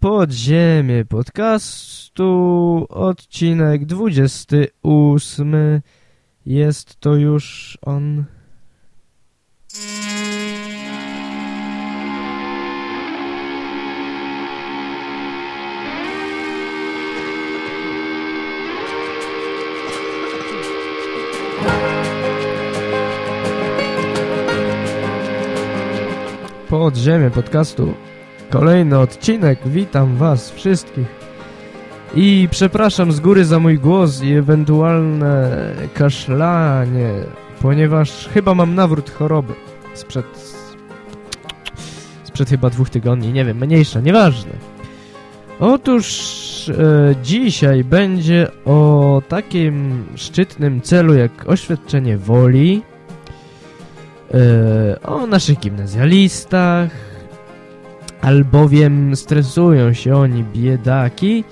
Podziemie podcastu, odcinek 28. Jest to już on. Podziemie podcastu. Kolejny odcinek. Witam was wszystkich. I przepraszam z góry za mój głos i ewentualne kaszlanie, ponieważ chyba mam nawrót choroby sprzed... sprzed chyba dwóch tygodni, nie wiem, mniejsza, nieważne. Otóż e, dzisiaj będzie o takim szczytnym celu jak oświadczenie woli, e, o naszych gimnazjalistach, albowiem stresują się oni biedaki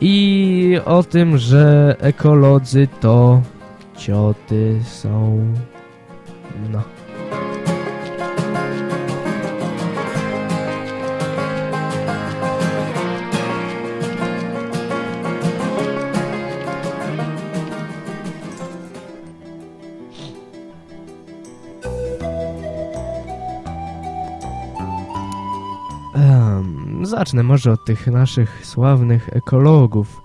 i o tym, że ekolodzy to cioty są. No. Zacznę może od tych naszych sławnych ekologów.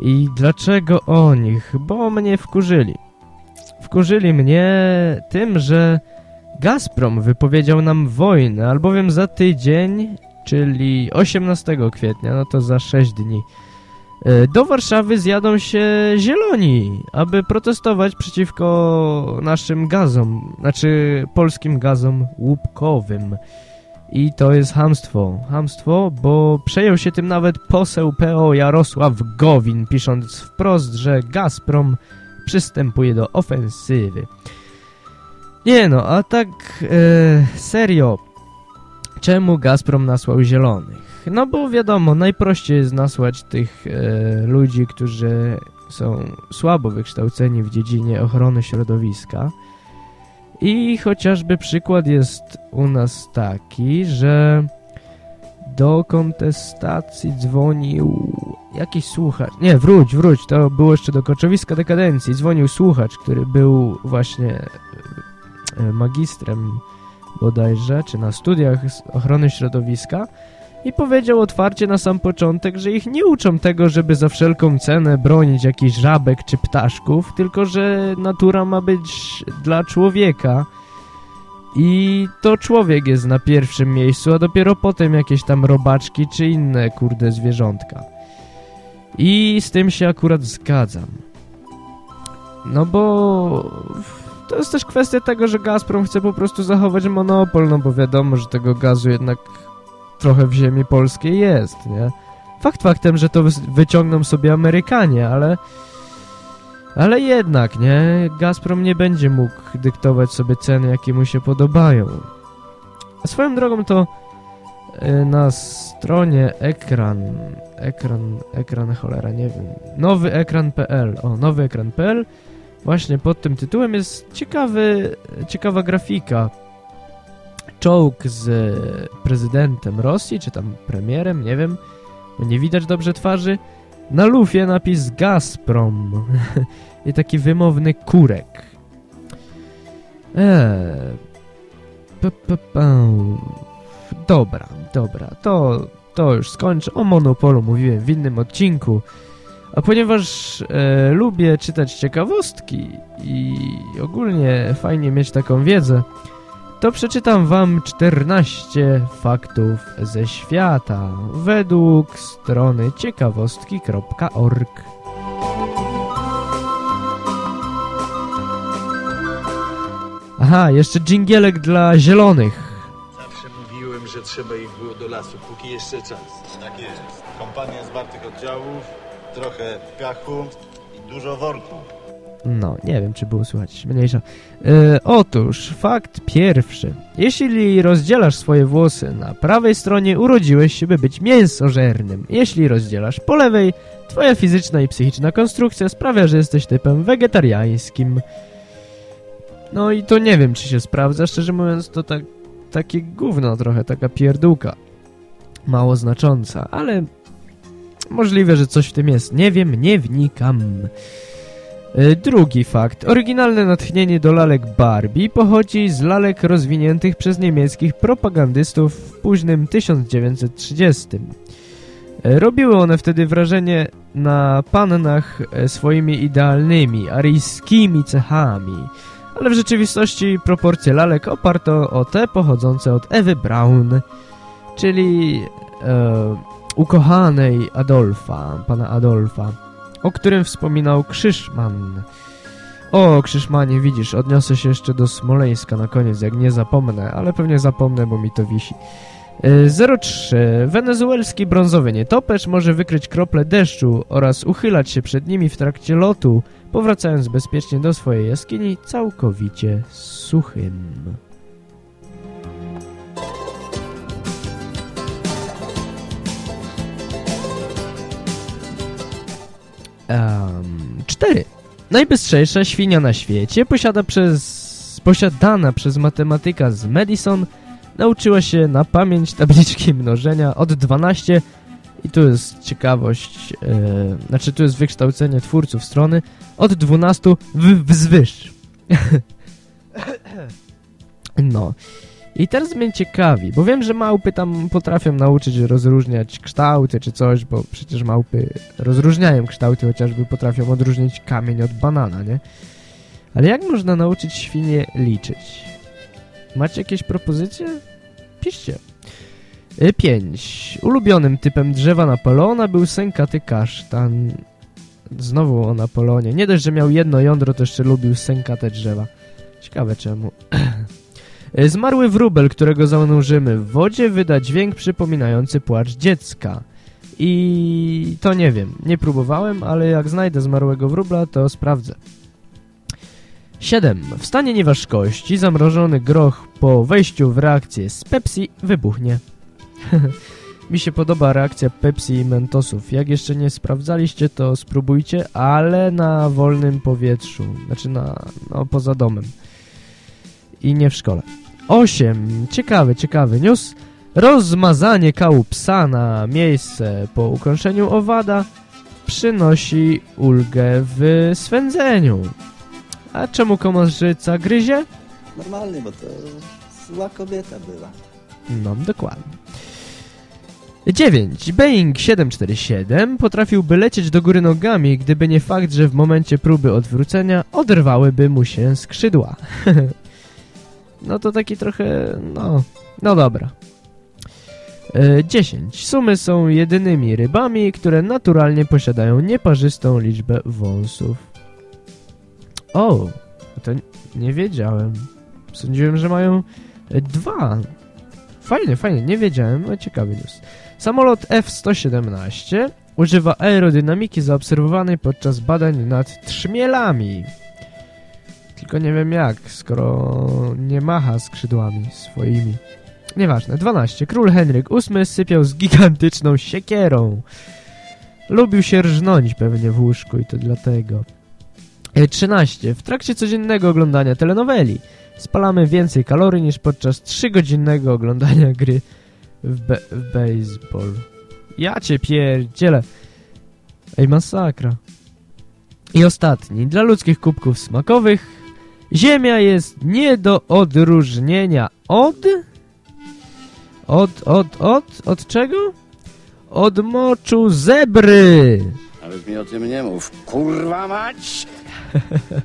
I dlaczego o nich? Bo mnie wkurzyli. Wkurzyli mnie tym, że Gazprom wypowiedział nam wojnę, albowiem za tydzień, czyli 18 kwietnia, no to za 6 dni, e, do Warszawy zjadą się zieloni, aby protestować przeciwko naszym gazom, znaczy polskim gazom łupkowym. I to jest hamstwo. Hamstwo, bo przejął się tym nawet poseł PO Jarosław Gowin, pisząc wprost, że Gazprom przystępuje do ofensywy. Nie no, a tak e, serio, czemu Gazprom nasłał zielonych? No bo wiadomo, najprościej jest nasłać tych e, ludzi, którzy są słabo wykształceni w dziedzinie ochrony środowiska. I chociażby przykład jest u nas taki, że do kontestacji dzwonił jakiś słuchacz. Nie, wróć, wróć, to było jeszcze do koczowiska dekadencji. Dzwonił słuchacz, który był właśnie e, magistrem bodajże, czy na studiach ochrony środowiska i powiedział otwarcie na sam początek, że ich nie uczą tego, żeby za wszelką cenę bronić jakichś żabek czy ptaszków, tylko że natura ma być dla człowieka i to człowiek jest na pierwszym miejscu, a dopiero potem jakieś tam robaczki czy inne kurde zwierzątka. I z tym się akurat zgadzam. No bo to jest też kwestia tego, że Gazprom chce po prostu zachować monopol, no bo wiadomo, że tego gazu jednak trochę w ziemi polskiej jest, nie? Fakt faktem, że to wyciągną sobie Amerykanie, ale... Ale jednak, nie? Gazprom nie będzie mógł dyktować sobie ceny, jakie mu się podobają. A swoją drogą to y, na stronie ekran, ekran, ekran cholera, nie wiem, nowy ekran.pl, o, nowy ekran.pl, właśnie pod tym tytułem jest ciekawy, ciekawa grafika czołg z prezydentem Rosji, czy tam premierem, nie wiem, bo nie widać dobrze twarzy. Na lufie napis Gazprom i taki wymowny kurek. Eee, p, p, p, dobra, dobra, to, to już skończę. O Monopolu mówiłem w innym odcinku. A ponieważ e, lubię czytać ciekawostki i ogólnie fajnie mieć taką wiedzę, to przeczytam wam 14 faktów ze świata według strony ciekawostki.org. Aha, jeszcze dżingielek dla zielonych. Zawsze mówiłem, że trzeba ich było do lasu, póki jeszcze czas. Tak jest. Kompania zwartych oddziałów, trochę piachu i dużo worków. No, nie wiem, czy było słychać. Mniejsza. E, otóż, fakt pierwszy. Jeśli rozdzielasz swoje włosy na prawej stronie, urodziłeś się, by być mięsożernym. Jeśli rozdzielasz po lewej, twoja fizyczna i psychiczna konstrukcja sprawia, że jesteś typem wegetariańskim. No i to nie wiem, czy się sprawdza. Szczerze mówiąc, to tak, takie gówno trochę, taka pierdółka. mało znacząca, ale możliwe, że coś w tym jest. Nie wiem, nie wnikam. E, drugi fakt. Oryginalne natchnienie do lalek Barbie pochodzi z lalek rozwiniętych przez niemieckich propagandystów w późnym 1930. E, robiły one wtedy wrażenie na pannach e, swoimi idealnymi, aryjskimi cechami, ale w rzeczywistości proporcje lalek oparto o te pochodzące od Ewy Braun, czyli e, ukochanej Adolfa, pana Adolfa, o którym wspominał Krzyszman. O, Krzyszmanie, widzisz, odniosę się jeszcze do Smoleńska na koniec, jak nie zapomnę, ale pewnie zapomnę, bo mi to wisi. 03. E, Wenezuelski brązowy nietoperz może wykryć krople deszczu oraz uchylać się przed nimi w trakcie lotu, powracając bezpiecznie do swojej jaskini całkowicie suchym. Um, 4. Najbystrzejsza świnia na świecie posiada przez, posiadana przez matematyka z Madison nauczyła się na pamięć tabliczki mnożenia od 12 i tu jest ciekawość, yy, znaczy tu jest wykształcenie twórców strony od 12 w wzwyż. no. I teraz mnie ciekawi, bo wiem, że małpy tam potrafią nauczyć rozróżniać kształty czy coś, bo przecież małpy rozróżniają kształty, chociażby potrafią odróżnić kamień od banana, nie? Ale jak można nauczyć świnie liczyć? Macie jakieś propozycje? Piszcie. 5. Y, Ulubionym typem drzewa Napoleona był sękaty kasztan. Znowu o Napoleonie. Nie dość, że miał jedno jądro, to jeszcze lubił sękate drzewa. Ciekawe czemu. Y, zmarły wróbel, którego zanurzymy w wodzie, wyda dźwięk przypominający płacz dziecka. I to nie wiem, nie próbowałem, ale jak znajdę zmarłego wróbla, to sprawdzę. 7. W stanie nieważkości zamrożony groch po wejściu w reakcję z Pepsi wybuchnie. Mi się podoba reakcja Pepsi i Mentosów. Jak jeszcze nie sprawdzaliście, to spróbujcie, ale na wolnym powietrzu. Znaczy na, no, poza domem. I nie w szkole. 8. Ciekawy, ciekawy news. Rozmazanie kału psa na miejsce po ukończeniu owada przynosi ulgę w swędzeniu. A czemu komarzyca gryzie? Normalnie, bo to zła kobieta była. No, dokładnie. 9. Boeing 747 potrafiłby lecieć do góry nogami, gdyby nie fakt, że w momencie próby odwrócenia oderwałyby mu się skrzydła. no to taki trochę... no... no dobra. 10. E, Sumy są jedynymi rybami, które naturalnie posiadają nieparzystą liczbę wąsów. O, to nie wiedziałem. Sądziłem, że mają e, dwa. Fajnie, fajnie, nie wiedziałem, ale ciekawy news. Samolot F-117 używa aerodynamiki zaobserwowanej podczas badań nad trzmielami. Tylko nie wiem jak, skoro nie macha skrzydłami swoimi. Nieważne. 12. Król Henryk VIII sypiał z gigantyczną siekierą. Lubił się rżnąć pewnie w łóżku i to dlatego. 13. E, w trakcie codziennego oglądania telenoweli spalamy więcej kalorii niż podczas 3-godzinnego oglądania gry w, be w baseball. Ja cię pierdzielę. Ej, masakra. I ostatni. Dla ludzkich kubków smakowych Ziemia jest nie do odróżnienia od... Od, od, od, od czego? Od moczu zebry. Nawet mi o tym nie mów. Kurwa mać!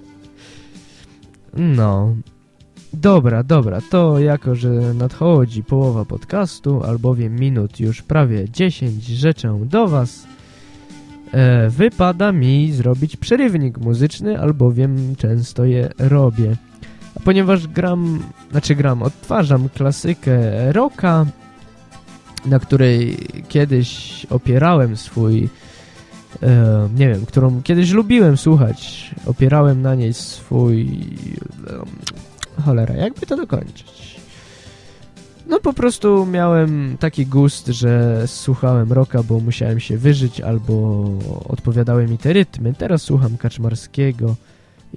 no. Dobra, dobra, to jako, że nadchodzi połowa podcastu, albowiem minut już prawie 10 rzeczę do Was, e, wypada mi zrobić przerywnik muzyczny, albowiem często je robię. A ponieważ gram, znaczy gram, odtwarzam klasykę rocka, na której kiedyś opierałem swój e, nie wiem, którą kiedyś lubiłem słuchać. Opierałem na niej swój... E, cholera, jakby to dokończyć? No po prostu miałem taki gust, że słuchałem rocka, bo musiałem się wyżyć, albo odpowiadały mi te rytmy. Teraz słucham Kaczmarskiego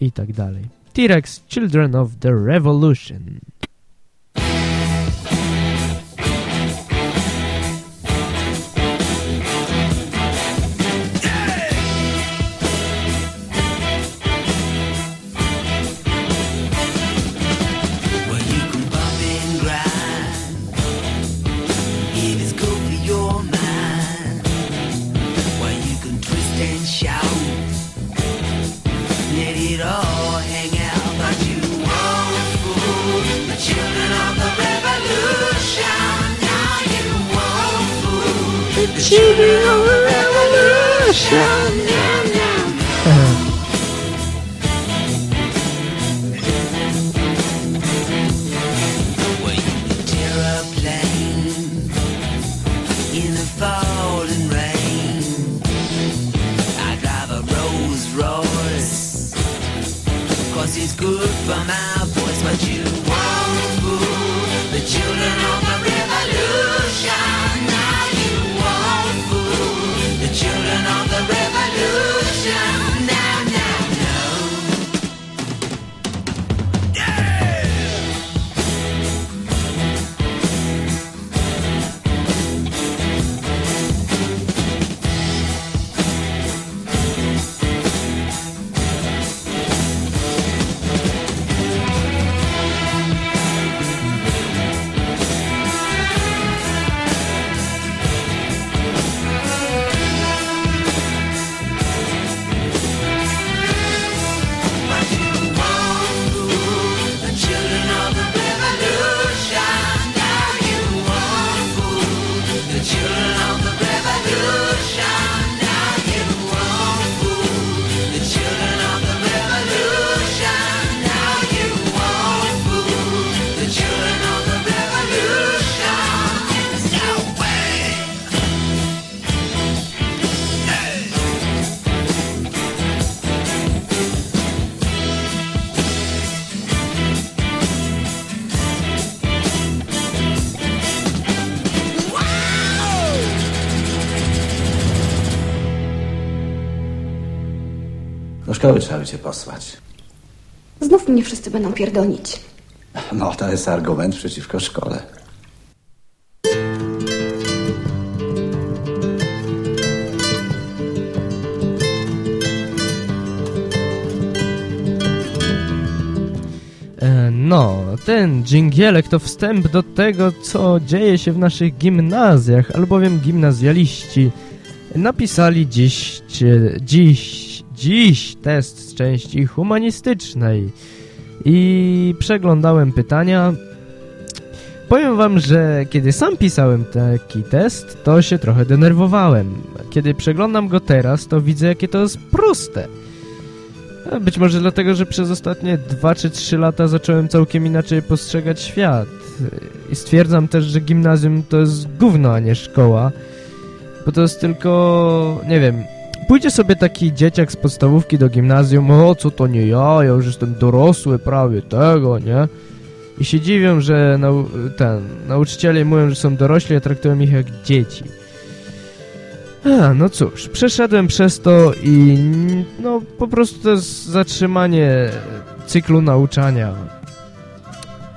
i tak dalej. T-Rex, Children of the Revolution. A revolution When you tear a plane In the falling rain I drive a Rolls Royce, cause it's good for my voice. But you won't fool the children of the children of the revolution. Szkoły trzeba by cię posłać. Znów mnie wszyscy będą pierdolić. No, to jest argument przeciwko szkole. E, No, ten dżingielek to wstęp do tego, co dzieje się w naszych gimnazjach, albowiem gimnazjaliści napisali dziś, cie- dziś, dziś test z części humanistycznej i przeglądałem pytania. Powiem wam, że kiedy sam pisałem taki test, to się trochę denerwowałem. Kiedy przeglądam go teraz, to widzę, jakie to jest proste. Być może dlatego, że przez ostatnie 2 czy 3 lata zacząłem całkiem inaczej postrzegać świat. I stwierdzam też, że gimnazjum to jest gówno, a nie szkoła. Bo to jest tylko, nie wiem, pójdzie sobie taki dzieciak z podstawówki do gimnazjum, o co to nie ja, ja już jestem dorosły prawie tego, nie? I się dziwią, że nau ten, nauczyciele mówią, że są dorośli, a traktują ich jak dzieci. A, no cóż, przeszedłem przez to i no po prostu to jest zatrzymanie cyklu nauczania.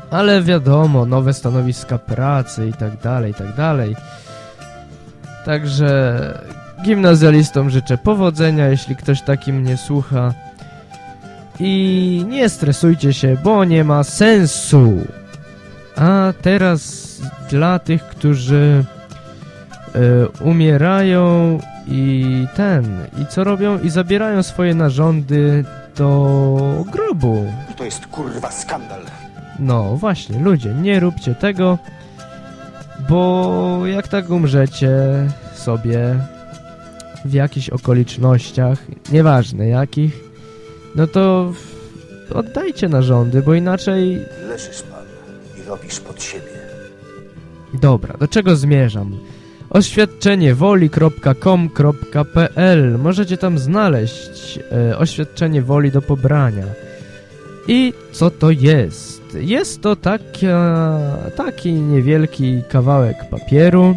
Ale wiadomo, nowe stanowiska pracy i tak dalej, i tak dalej. Także gimnazjalistom życzę powodzenia, jeśli ktoś taki mnie słucha. I nie stresujcie się, bo nie ma sensu. A teraz dla tych, którzy e, umierają i ten, i co robią? I zabierają swoje narządy do grobu. To jest kurwa skandal. No właśnie, ludzie, nie róbcie tego, bo jak tak umrzecie sobie w jakichś okolicznościach, nieważne jakich, no to oddajcie narządy, bo inaczej Leżysz pan i robisz pod siebie. Dobra, do czego zmierzam? Oświadczenie woli.com.pl Możecie tam znaleźć e, oświadczenie woli do pobrania. I co to jest? Jest to taka, taki niewielki kawałek papieru,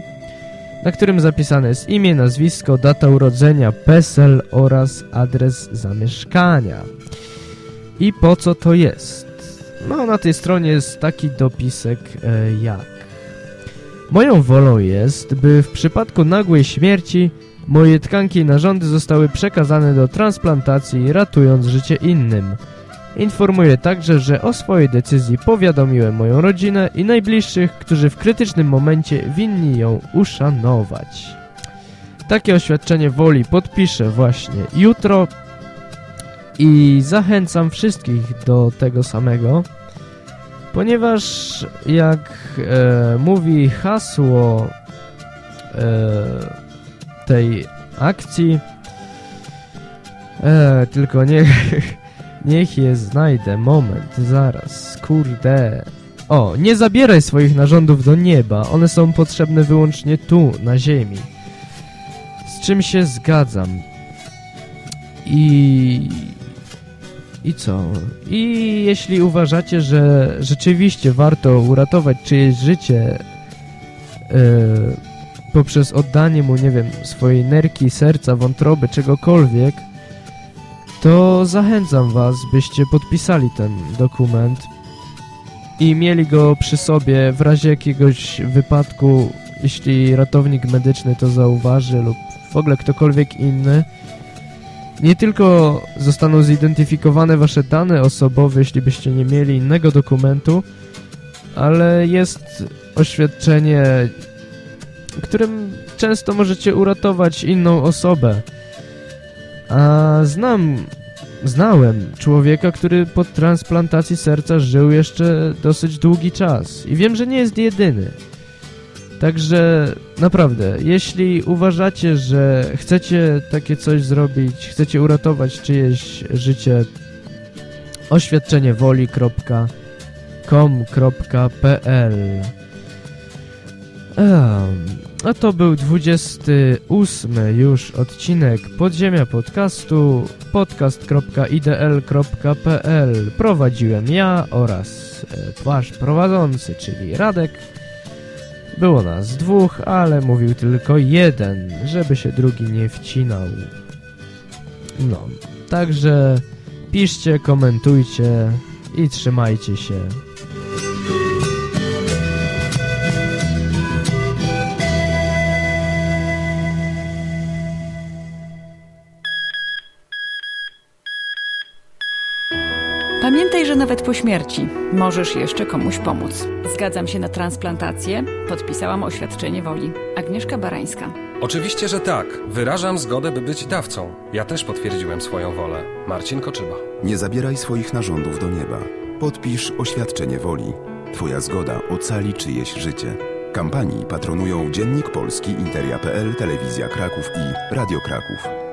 na którym zapisane jest imię, nazwisko, data urodzenia, PESEL oraz adres zamieszkania. I po co to jest? No, na tej stronie jest taki dopisek e, jak Moją wolą jest, by w przypadku nagłej śmierci moje tkanki i narządy zostały przekazane do transplantacji, ratując życie innym. Informuję także, że o swojej decyzji powiadomiłem moją rodzinę i najbliższych, którzy w krytycznym momencie winni ją uszanować. Takie oświadczenie woli podpiszę właśnie jutro i zachęcam wszystkich do tego samego ponieważ jak e, mówi hasło e, tej akcji. E, tylko niech, niech je znajdę. Moment, zaraz. Kurde. O, nie zabieraj swoich narządów do nieba. One są potrzebne wyłącznie tu, na ziemi. Z czym się zgadzam. I... I co? I jeśli uważacie, że rzeczywiście warto uratować czyjeś życie yy, poprzez oddanie mu, nie wiem, swojej nerki, serca, wątroby, czegokolwiek, to zachęcam was, byście podpisali ten dokument i mieli go przy sobie w razie jakiegoś wypadku, jeśli ratownik medyczny to zauważy lub w ogóle ktokolwiek inny. Nie tylko zostaną zidentyfikowane wasze dane osobowe, jeśli byście nie mieli innego dokumentu, ale jest oświadczenie, którym często możecie uratować inną osobę. A znam, znałem człowieka, który po transplantacji serca żył jeszcze dosyć długi czas i wiem, że nie jest jedyny. Także naprawdę, jeśli uważacie, że chcecie takie coś zrobić, chcecie uratować czyjeś życie, oświadczenie woli.com.pl A to był 28 już odcinek Podziemia Podcastu podcast.idl.pl Prowadziłem ja oraz wasz prowadzący, czyli Radek było nas dwóch, ale mówił tylko jeden, żeby się drugi nie wcinał. No, także piszcie, komentujcie i trzymajcie się. Pamiętaj, że nawet po śmierci możesz jeszcze komuś pomóc. Zgadzam się na transplantację. Podpisałam oświadczenie woli. Agnieszka Barańska. Oczywiście, że tak. Wyrażam zgodę, by być dawcą. Ja też potwierdziłem swoją wolę. Marcin Koczyba. Nie zabieraj swoich narządów do nieba. Podpisz oświadczenie woli. Twoja zgoda ocali czyjeś życie. Kampanii patronują Dziennik Polski, Interia.pl, Telewizja Kraków i Radio Kraków.